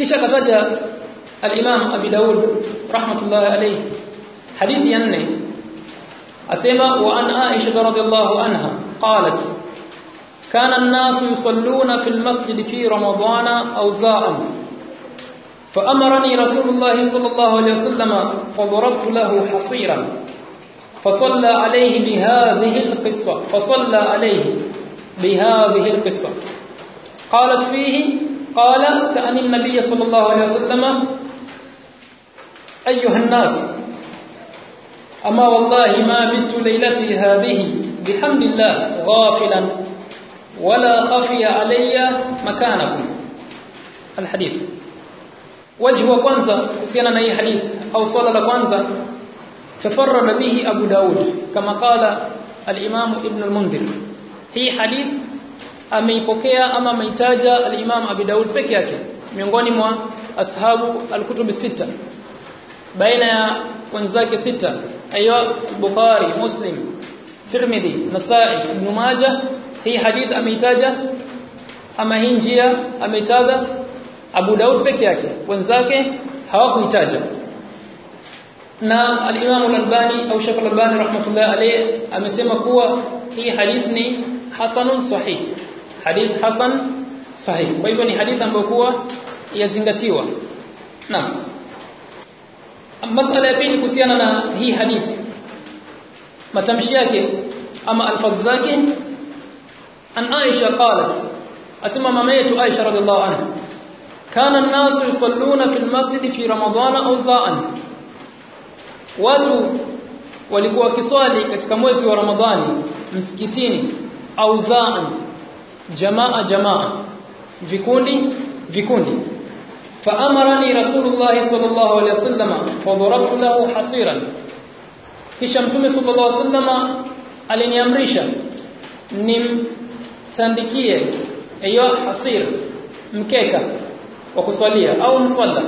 kisha kataja al-Imam Abi Daud rahmatullahi alayhi hadithi ya 4 asema wa an Aisha radhiyallahu anha qalat كان الناس يصلون في المسجد في رمضان أوزاعا فأمرني رسول الله صلى الله عليه وسلم فضربت له حصيرا. فصلى عليه بهذه القصة. فصلى عليه بهذه القصة. قالت فيه قال سأل النبي صلى الله عليه وسلم أيها الناس أما والله ما بت ليلتي هذه بحمد الله غافلا ولا خفي علي مكانكم. الحديث. وجه وكوانزا سينا أي حديث. أو صلى لكوانزا تفرر به أبو داود كما قال الإمام ابن المنذر. هي حديث ameipokea ama ameitaja al-Imam Abu Daud peke yake miongoni mwa ashabu al-kutub sita. Baina ya wenzake sita ayo Bukhari Muslim Tirmidhi Nasa'i Ibn Majah hii hadith ameitaja ama hii njia ameitaja Abu Daud peke yake wenzake hawakuitaja. Na al-Imam al-Albani au Sheikh al-Albani rahmatullah alayhi amesema kuwa hii hadith ni hasanun sahih hadith hasan sahih. Kwa hivyo ni hadith ambayo kuwa yazingatiwa. Naam. Masala ya pili kuhusiana na hii hadith matamshi yake ama alfadh zake. An Aisha qalat asema mama yetu Aisha radhiallahu anha kana an-nasu yusalluna fil masjid fi ramadhana za'an watu walikuwa wakiswali katika mwezi wa Ramadhani msikitini au jamaa jamaa vikundi vikundi فأمرني رسول الله صلى الله عليه وسلم فضربت له حصيرا kisha mtume sallallahu alaihi wasallam aliniamrisha nimtandikie hiyo hasir mkeka wa kuswalia au msalla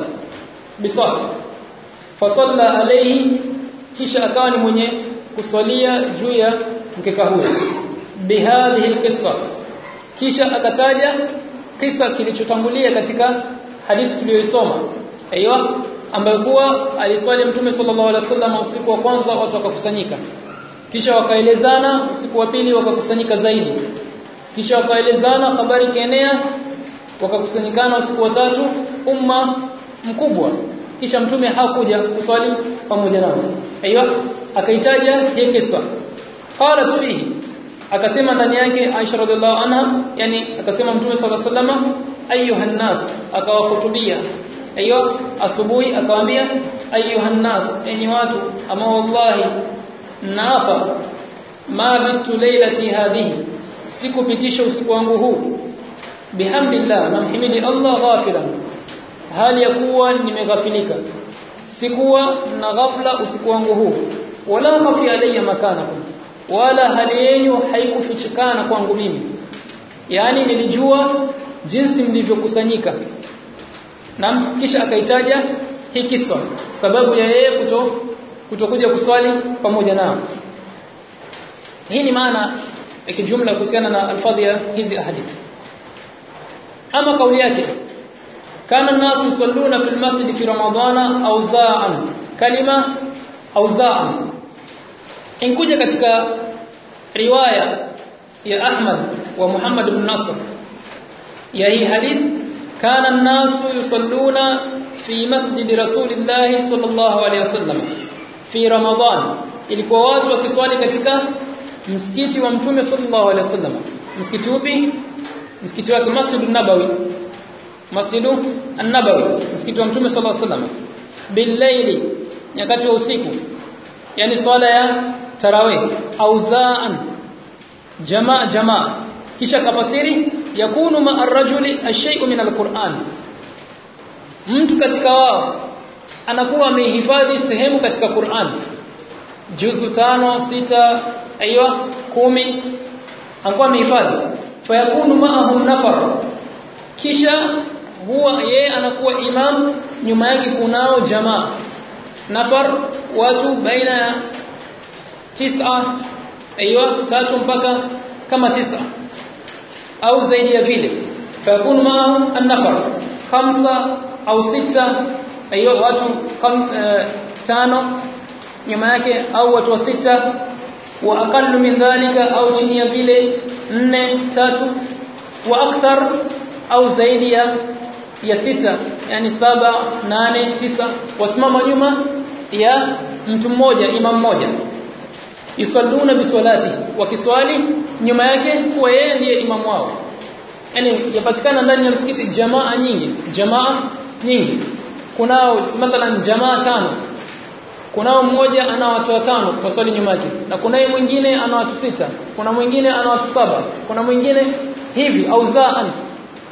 bisat fasalla alayhi kisha akawa ni mwenye kuswalia juu ya mkeka huo bihadhihi alqissa kisha akataja kisa kilichotangulia katika hadithi tuliyoisoma. Aiyo ambayo kuwa aliswali mtume sallallahu alaihi wasallam usiku wa kwanza watu wakakusanyika. Kisha wakaelezana usiku wa pili wakakusanyika zaidi. Kisha wakaelezana habari kaenea wakakusanyikana usiku wa tatu umma mkubwa. Kisha mtume hakuja kuswali pamoja nao. Aiyo akaitaja hii kisa. Qalat fihi akasema ndani yake Aisha radhiallahu anha yani akasema mtume sallallahu alaihi wasallam ayuha nas akawahutubia. Hiyo asubuhi akawaambia ayuha nas enyi watu ama wallahi naapa ma bitu lailati hadhihi sikupitisha usiku wangu huu. Bihamdillah namhimidi Allah ghafilan. Hali ya kuwa nimeghafilika. Sikuwa na ghafla usiku wangu huu. Wala khafi alayya makanakum wala hali yenu haikufichikana kwangu mimi. Yani nilijua jinsi mlivyokusanyika. Na kisha akaitaja hii sababu ya yeye kuto kutokuja kuswali pamoja nao. Hii ni maana ya kijumla kuhusiana na alfadhi ya hizi ahadi ama kauli yake kana nasu yusalluna fil masjid fi ramadhana auza'an kalima auzaa inkuja katika riwaya ya Ahmad wa Muhammad ibn Nasr. Ya hii hadith kana an-nasu yusalluna fi masjid rasulillah sallallahu alayhi wasallam fi ramadan. Ilikuwa watu wakiswali katika msikiti wa mtume sallallahu alayhi wasallam msikiti upi? Msikiti wake Masjid an-Nabawi. Masjid an-Nabawi msikiti wa mtume sallallahu alayhi wasallam bil nyakati wa usiku. Yani swala ya tarawih. Au zaan jamaa jamaa kisha kafasiri yakunu ma arrajuli ashay'u min al-Qur'an. Mtu katika wao anakuwa amehifadhi sehemu katika Qur'an. Juzu tano sita aiywa kumi. Anakuwa amehifadhi. Fayakunu ma'ahum nafar. Kisha huwa yeye anakuwa imam nyuma yake kunao jamaa. Nafar watu baina ya tisa ايوه tatu mpaka kama tisa au zaidi ya vile. فيكون ma'ahu an-nafar khamsa au sita hiyo watu kam, e, tano nyuma yake au watu wa sita. Wa aqallu min dhalika au chini ya vile nne tatu. Wa akthar au zaidi ya ya sita yani saba nane tisa. Wasimama nyuma ya mtu mmoja imam mmoja yusalluna bisalati wakiswali nyuma yake kuwa yeye ndiye imamu wao. Yani yapatikana ndani ya msikiti jamaa nyingi jamaa nyingi. Kunao mathalan jamaa tano. Kunao mmoja ana watu watano kwa swali nyuma yake na kunaye mwingine ana watu sita. Kuna mwingine ana watu saba. Kuna mwingine hivi au zaan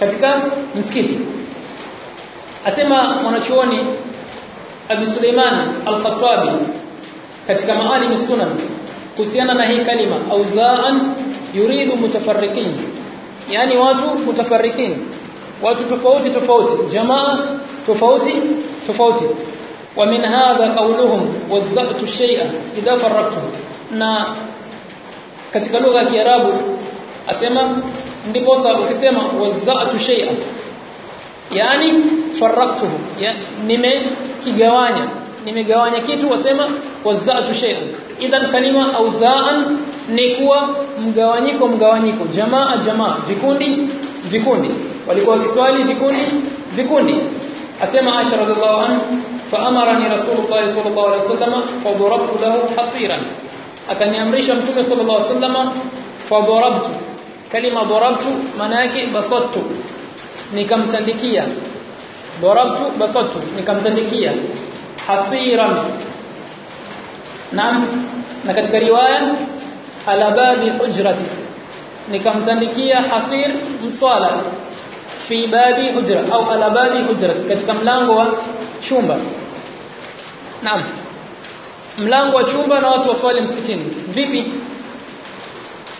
katika msikiti. Asema mwanachuoni Abi Suleiman Al-Khattabi katika maalim sunan kuhusiana na hii kalima auzaan yuridu mutafarriqin. Yani watu mutafarriqin. Watu tofauti tofauti. Jamaa tofauti tofauti. Wa min hadha qawluhum wazza'tu shay'a idha farraqtum. Na katika lugha ya Kiarabu asema ndipo ukisema wazza'tu shay'a. Yani farraqtuhu ya, nimekigawanya. Nimegawanya kitu wasema wazza'tu shay'an idhan kalima auzaan ni kuwa mgawanyiko mgawanyiko. Jamaa jamaa. Vikundi vikundi. Walikuwa kiswali vikundi vikundi. Asema Aisha radhiallahu anha faamarani rasulullah sallallahu alaihi wasallam fadarabtu lahu hasiran. Akaniamrisha mtume sallallahu alaihi wasallam fadarabtu kalima darabtu maana yake basattu. Nikamtandikia. Darabtu basattu. Nikamtandikia. Hasiran naam. Na katika riwaya ala babi hujrati. Nikamtandikia hasir mswala fi babi hujra au ala babi hujrati katika mlango wa chumba. Naam. Mlango wa chumba na watu waswali msikitini. Vipi?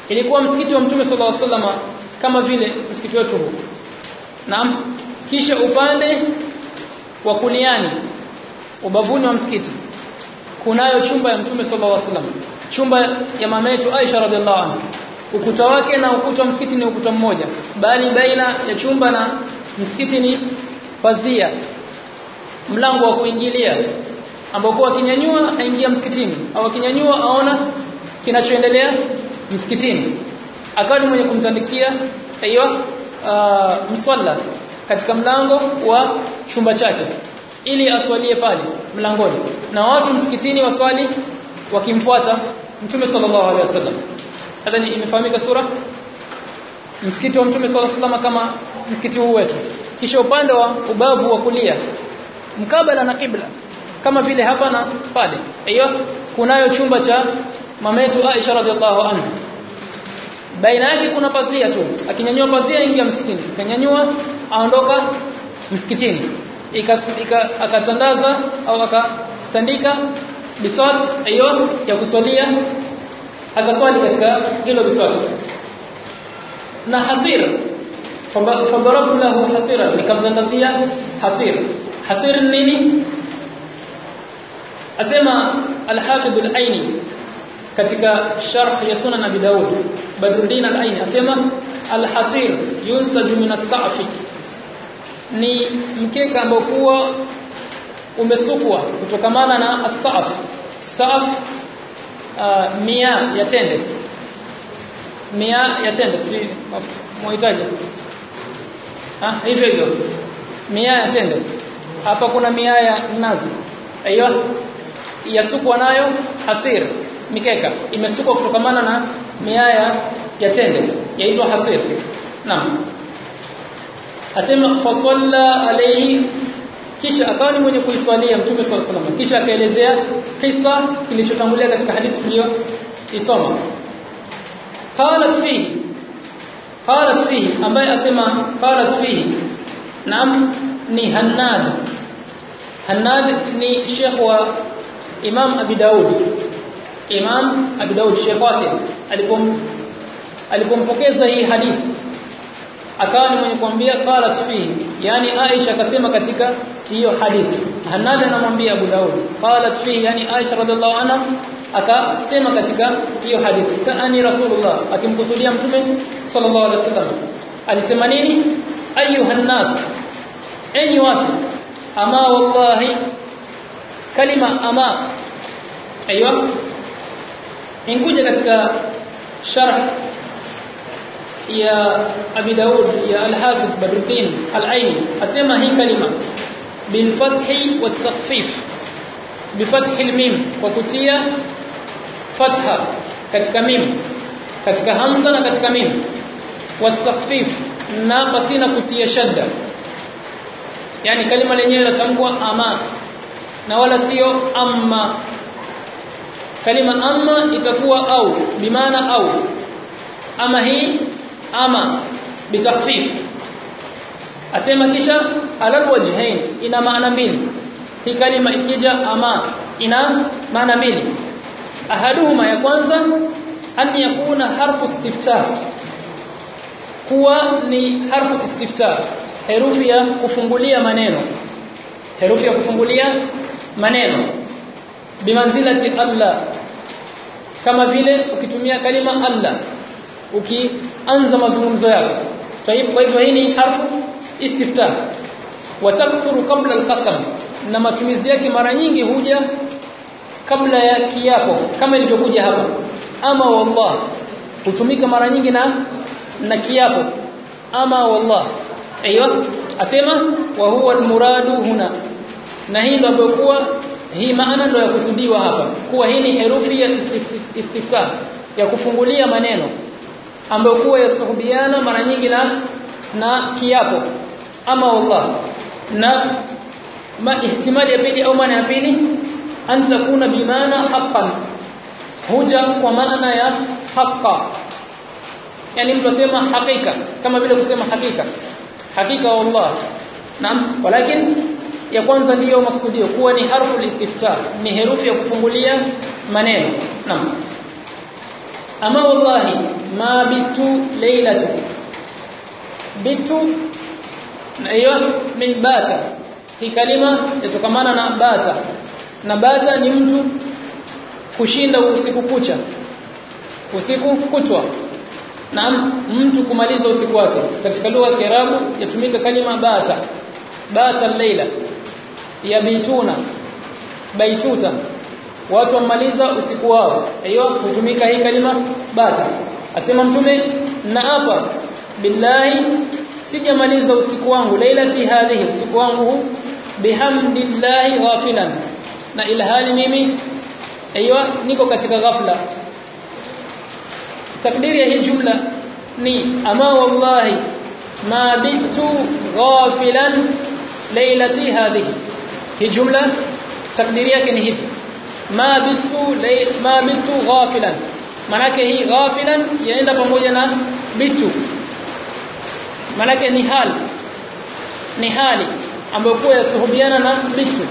Ilikuwa msikiti wa mtume sallallahu alaihi wasallam kama vile msikiti wetu huu. Naam. Kisha upande wa kuliani ubavuni wa msikiti kunayo chumba ya mtume sallallahu alaihi wasallam. Chumba ya mama yetu Aisha radhiallahu anha. Ukuta wake na ukuta wa msikiti ni ukuta mmoja. Bali baina ya chumba na msikiti ni pazia. Mlango wa kuingilia. Ambapo akinyanyua aingia msikitini. Au akinyanyua aona kinachoendelea msikitini. Akawa ni mwenye kumtandikia aiyo uh, msalla katika mlango wa chumba chake ili aswalie pale mlangoni. Na watu msikitini waswali wakimfuata mtume sallallahu alaihi wasallam. Nadhani imefahamika sura? Msikiti wa mtume sallallahu alaihi wasallam kama msikiti huu wetu. Kisha upande wa ubavu wa kulia mkabala na kibla kama vile hapa na pale. Hiyo kunayo chumba cha mama yetu Aisha radhiallahu anha. Baina yake kuna pazia tu. Akinyanyua pazia ingia msikitini. Akanyanyua aondoka msikitini akatandaza au akatandika biswat hiyo ya kuswalia akaswali katika hilo biswat na hasir fadarabtu lahu hasira nikamtandazia hasir hasir nini asema al-hafidh al-aini katika sharh ya sunan abi daud badruddin al-aini asema al-hasir yunsaju min as-sa'fi ni mkeka ambao kuwa umesukwa kutokamana na asaf saf sa'f uh, mia ya tende. Mia ya tende si muhitaji? Ah hivyo hivyo. Mia ya tende. Hapa kuna mia ya nazi. Aiyo yasukwa nayo hasir mikeka. Imesukwa kutokamana na mia ya tende. Yaitwa hasir. Naam asema fasalla alayhi kisha akawa ni mwenye kuiswalia mtume swalla sallam kisha akaelezea kisa kilichotangulia katika hadithi hiyo isoma qalat fihi qalat fihi ambaye asema qalat fihi naam ni hannad. Hannad ni sheikh wa imam abi daud. Imam abi daud sheikh wake alipom alipompokeza hii hadithi akawa ni mwenye kuambia qalat fihi. Yani Aisha akasema katika hiyo hadithi. Hanad anamwambia Abu Daud qalat fihi yani Aisha radhiallahu anha akasema katika hiyo hadithi. Kaani rasulullah akimkusudia mtume sallallahu alaihi wasallam. Alisema nini? Ayuhan nas enyi watu ama wallahi kalima ama aiywa inkuja katika sharh يا أبي داود يا الحافظ بدر الدين العيني أسمى هي كلمة. بالفتح والتخفيف. بفتح الميم وكتية فتحة كتك ميم كتك همزة كتك ميم. والتخفيف ناقصين كتية شدة. يعني كلمة لنية تنقوى أما. نوالا سيو أما. كلمة أما إتكوى أو بمعنى أو. أما هي ama bitakhfif. Asema kisha alal wajhain ina maana mbili. Hii kalima ikija ama ina maana mbili. Ahaduhuma ya kwanza an yakuna harfu istiftah. Kuwa ni harfu istiftah. Herufi ya kufungulia maneno. Herufi ya kufungulia maneno. Bimanzilati Allah. Kama vile ukitumia kalima Allah ukianza mazungumzo yako. Kwa hivyo hii ni harfu istiftah. Wa takthuru qabla alqasam. Na matumizi yake mara nyingi huja kabla ya kiapo kama ilivyokuja hapa. Ama wallah. Hutumika mara nyingi na na kiapo. Ama wallah. Aiyo asema wa huwa almuradu huna. Na hii ndio kuwa hii maana ndio yakusudiwa hapa. Kuwa hii ni herufi ya istiftah ya kufungulia maneno ambayo kuwa yasuhubiana mara nyingi na na kiapo ama wallah na ma ihtimali ya pili au maana ya pili an takuna bimaana haqqan. Huja kwa maana ya haqqa. Yani mtu asema hakika kama vile kusema hakika. Hakika wallah naam. Walakin ya kwanza ndiyo maksudio. Kuwa ni harfu istiftah ni herufi ya kufungulia maneno. Naam ama wallahi ma bitu laylati bitu hiyo min bata. Hii kalima yatokamana na bata. Na bata ni mtu kushinda usiku kucha. Usiku kuchwa. Na mtu kumaliza usiku wake. Katika lugha ya Kiarabu yatumika kalima bata. Bata leila. Yabituna. Baituta watu wamaliza usiku wao. Hiyo hutumika hii kalima? Bata asema mtume na hapa billahi sijamaliza usiku wangu lailati hadhihi usiku wangu bihamdillahi ghafilan. Na ilhali mimi aiyo niko katika ghafla. Takdiri ya hii jumla ni ama wallahi ma bitu ghafilan lailati hadhihi. Hii jumla takdiri yake ni hivi ma bitu ma ghafilan. Manake hii ghafilan yaenda pamoja na bitu manake ni hali ni hali ambayo kwa yasuhubiana na bitu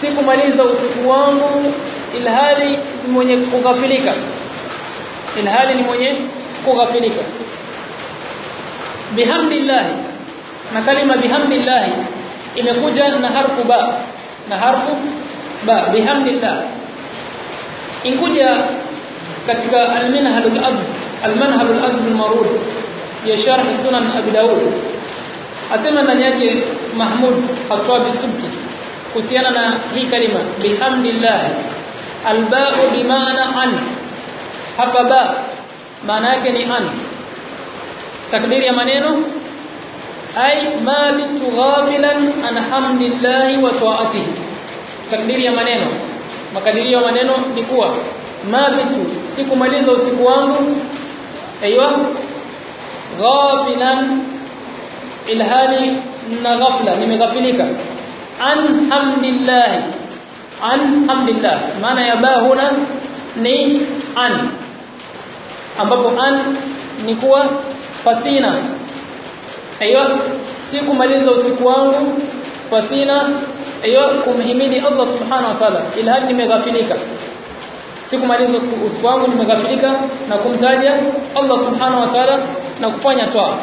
sikumaliza usiku wangu ilhali ni mwenye kughafilika. Ilhali ni mwenye kughafilika. Bihamdillah na kalima bihamdillah imekuja na harfu ba na harfu بحمد الله إن كنت كتك المنهل الأذب المنهل الأذب المرور يشارح سنن أبي داود أسمى أن يأتي محمود فتواب السبت كسيننا هي كلمة بحمد الله الباء بمعنى عن حفباء معناك ني عن تقدير يا منينو أي ما بنت غافلا عن حمد الله وطاعته takdiri ya maneno. Makadirio ya maneno ni kuwa mabitu sikumaliza usiku wangu. Aiywa ghafilan ilhali na ghafla nimeghafilika. An hamdillah an hamdillah. Maana ya ba huna ni an ambapo an ni kuwa fasina aiyo sikumaliza usiku wangu fasina aiyo kumhimidi Allah subhanahu wa ta'ala ila hadi nimeghafilika. Sikumaliza usiku wangu nimeghafilika na kumtaja Allah subhanahu wa ta'ala na kufanya toa.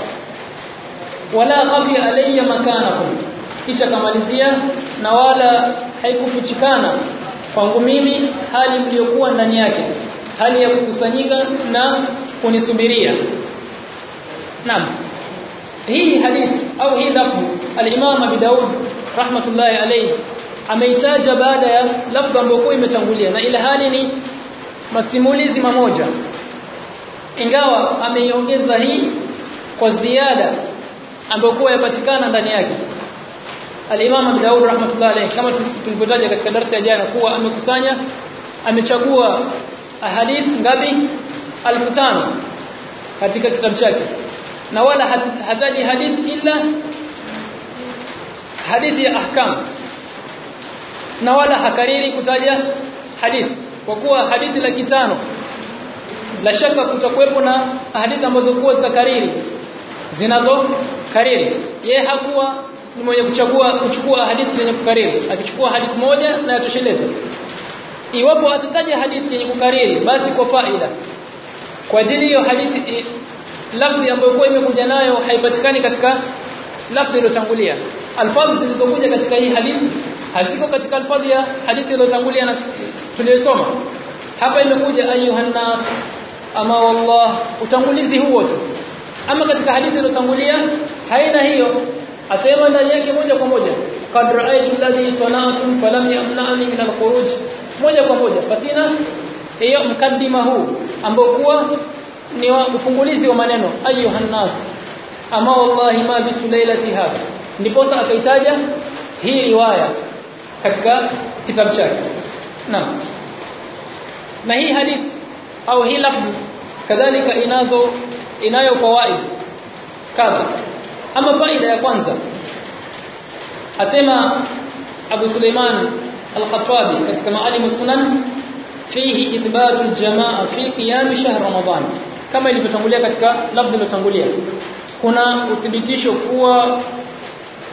Wala ghafi alayya makanakum. Kisha kamalizia na wala haikufichikana kwangu mimi hali mliokuwa ndani yake hali ya kukusanyika na kunisubiria. Naam. Hii hadithi au hii lafzi al-Imam Abi Daud rahmatullahi alayhi ameitaja baada ya lafzi ambayo imetangulia na ila hali ni masimulizi mamoja. Ingawa ameiongeza hii kwa ziada ambayo kwa yapatikana ndani yake. Al-Imam Daud rahmatullahi alayhi kama tulivyotaja katika darasa ya jana kuwa amekusanya amechagua ahadith ngapi? 1500 katika kitabu chake. Na wala hataji hadith illa hadithi ya ahkam. Na wala hakariri kutaja hadithi. Kwa kuwa hadithi la kitano la shaka kutakuwepo na hadithi ambazo kuwa za kariri zinazo kariri. Yeye hakuwa ni mwenye kuchagua kuchukua hadithi zenye kukariri. Akichukua hadithi moja na yatosheleza. Iwapo atataja hadithi yenye kukariri basi kwa faida. Kwa ajili hiyo hadithi lafzi ambayo kwa imekuja nayo haipatikani katika lafzi iliyotangulia alfadhi zilizokuja katika hii hadithi haziko katika alfadhi ya hadithi iliyotangulia na tuliyosoma. Hapa imekuja ayuhan nas ama wallah utangulizi huo tu. Ama katika hadithi iliyotangulia haina hiyo. Asema ndani yake moja kwa moja qad ra'aytu alladhi sana'tum falam yamna'ni min al-khuruj. Moja kwa moja fatina hiyo mkadima huu ambao kuwa ni ufungulizi wa maneno ayuhan nas ama wallahi ma bitu lailati hada ndipo akaitaja hii riwaya katika kitabu chake. Naam. Na hii hadithi au hii lafzi kadhalika inazo inayo fawaid kadha. Ama faida ya kwanza asema Abu Suleiman Al-Khattabi katika Maalim Sunan fihi ithbatu al-jamaa fi qiyam shahr Ramadan. Kama ilivyotangulia katika lafzi iliyotangulia kuna uthibitisho kuwa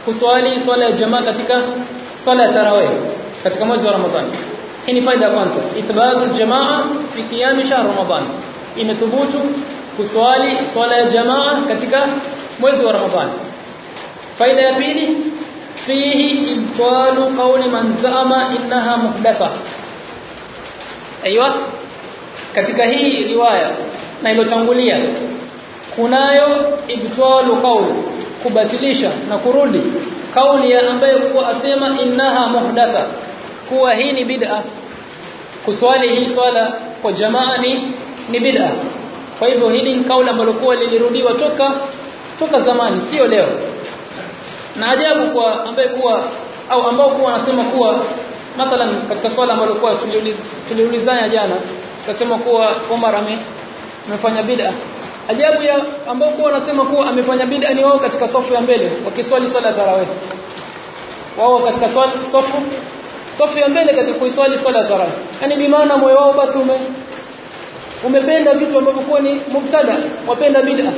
kuswali swala ya jamaa katika swala ya tarawih katika mwezi wa Ramadhani hii ni faida ya kwanza ithbatu al-jamaa fi qiyam shahr Ramadan imethubutu kuswali swala ya jamaa katika mwezi wa Ramadhani faida ya pili fihi ibtalu qawli man zama innaha muhdatha aiywa katika hii riwaya na iliyotangulia kunayo ibtalu qawli kubatilisha na kurudi. Kauli ya ambaye kuwa asema innaha muhdatha kuwa hii ni bid'a. Kuswali hii swala kwa jamaa ni ni bid'a. Kwa hivyo hili ni kauli ambalo kwa lilirudiwa toka toka zamani sio leo. Na ajabu kwa ambaye kuwa au ambao kuwa anasema kuwa mathalan katika swala ambalo kwa tuliulizana jana tukasema kuwa Omar ame amefanya bid'a ajabu ya ambao kwa wanasema kuwa amefanya bid'a ni wao katika safu ya mbele wakiswali swala tarawih. Wao katika swali safu safu ya mbele katika kuiswali swala tarawih. Yani bimaana moyo wao basi ume umependa vitu ambavyo kwa ni mubtada wapenda bid'a.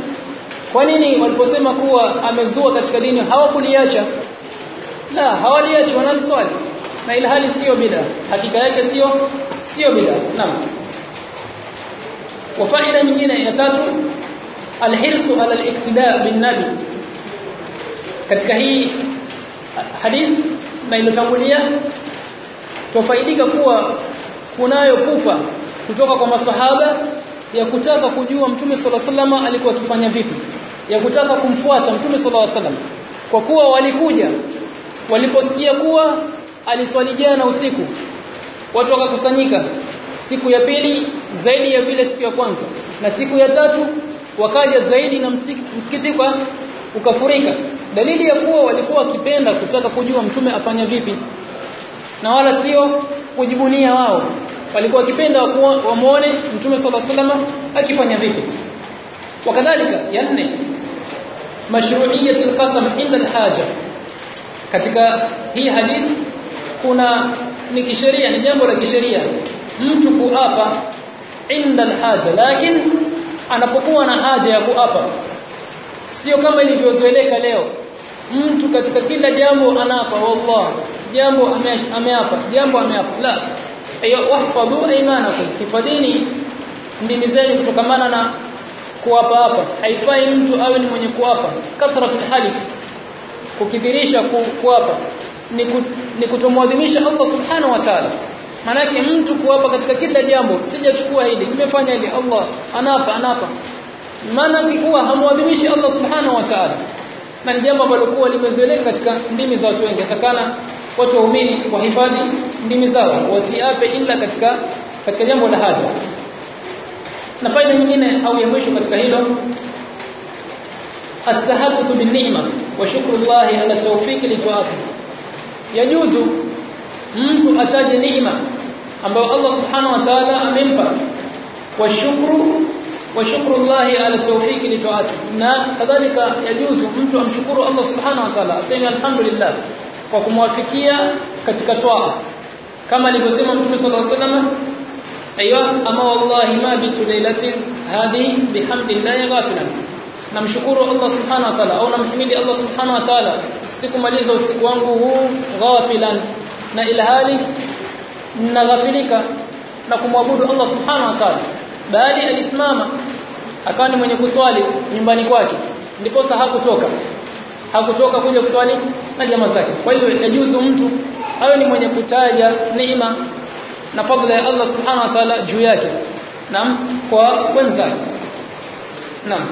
Kwa nini waliposema kuwa amezua katika dini hawakuliacha? La hawaliacha wanaswali na ilhali sio bid'a. Hakika yake sio sio bid'a. Naam faida nyingine ya tatu alhirsu ala aliktida bin nabi. Katika hii hadith na iliyotangulia tufaidika kuwa kunayo kufa kutoka kwa masahaba ya kutaka kujua mtume sallallahu alaihi alikuwa akifanya vipi ya kutaka kumfuata mtume sallallahu alaihi wasallam. Kwa kuwa walikuja waliposikia kuwa aliswali jana usiku watu wakakusanyika siku ya pili zaidi ya vile siku ya kwanza. Na siku ya tatu wakaja zaidi na msikiti kwa ukafurika. Dalili ya kuwa walikuwa wakipenda kutaka kujua mtume afanya vipi na wala sio kujibunia wao. Walikuwa wakipenda wamuone mtume alaihi wasallam akifanya vipi. Wakadhalika ya nne mashru'iyyat alqasam inda alhaja. Katika hii hadithi kuna ni kisheria ni jambo la kisheria mtu kuapa inda alhaja lakini anapokuwa na haja ya kuapa. Sio kama ilivyozoeleka leo. Mtu katika kila jambo anapa wallah. Jambo ameapa jambo ameapa. La. Ayo wahfadhu imanakum. Hifadhini ndimi zenu kutokamana na kuapa hapa haifai mtu awe ni mwenye kuapa. Kathratul halif. Kukidhirisha kuapa. Ni, kutomwadhimisha Allah subhanahu wa ta'ala manake mtu kuapa katika kila jambo sijachukua hili nimefanya hili Allah anapa anapa maana kuwa hamwadhimishi Allah subhanahu wa ta'ala na ni jambo ambalo kuwa limezoeleka katika ndimi za watu wengi takana watu waumini wahifadhi ndimi zao wasiape ila katika katika jambo la haja na faida nyingine au ya mwisho katika hilo التهبط بالنعمة وشكر الله على التوفيق لطاعته يجوز mtu ataje neema ambayo Allah subhanahu wa ta'ala amempa. Wa shukru wa shukru Allah ala tawfiki li taati na kadhalika yajuzu mtu amshukuru Allah subhanahu wa ta'ala aseme alhamdulillah kwa kumwafikia katika toa. Kama alivyosema Mtume sallallahu alaihi wasallam aywa ama wallahi ma bitu lailatin hadhihi bihamdillahi ghafilan namshukuru Allah subhanahu wa ta'ala au namhimidi Allah subhanahu wa ta'ala sikumaliza usiku wangu huu ghafilan na ilhali mnaghafilika na kumwabudu Allah subhanahu wa ta'ala. Bali alisimama akawa ni mwenye kuswali nyumbani kwake. Ndipo hakutoka. Hakutoka kuja kuswali na jamaa zake. Kwa hiyo yajuzu mtu awe ni mwenye kutaja neema na fadhila ya Allah subhanahu wa ta'ala juu yake. Naam kwa wenzake. Naam